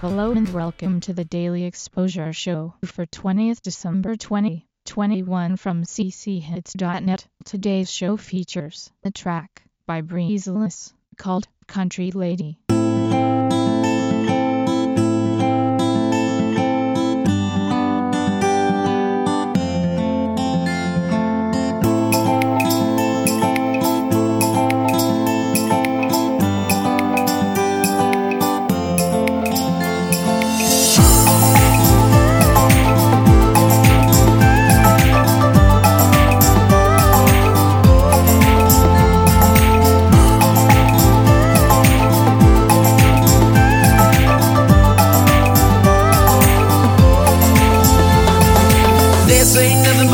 Hello and welcome to the Daily Exposure Show for 20th December 2021 from cchits.net. Today's show features a track by Breezeless called Country Lady.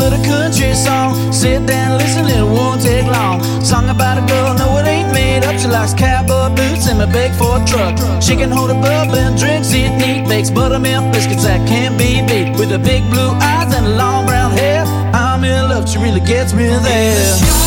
Ain't a country song. Sit down, listen, it won't take long. Song about a girl, no, it ain't made up. She likes cowboy boots and a big Ford truck. She can hold a bub and drinks it neat. Bakes buttermilk biscuits that can't be beat. With her big blue eyes and long brown hair. I'm in love, she really gets me there.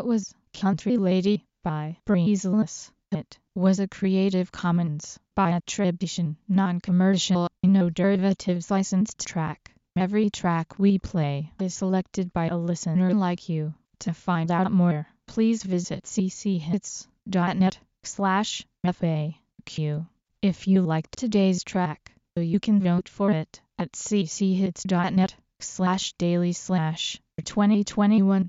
That was Country Lady by Breezeless. It was a Creative Commons by attribution, non-commercial, no derivatives licensed track. Every track we play is selected by a listener like you. To find out more, please visit cchits.net slash FAQ. If you liked today's track, you can vote for it at cchits.net slash daily slash 2021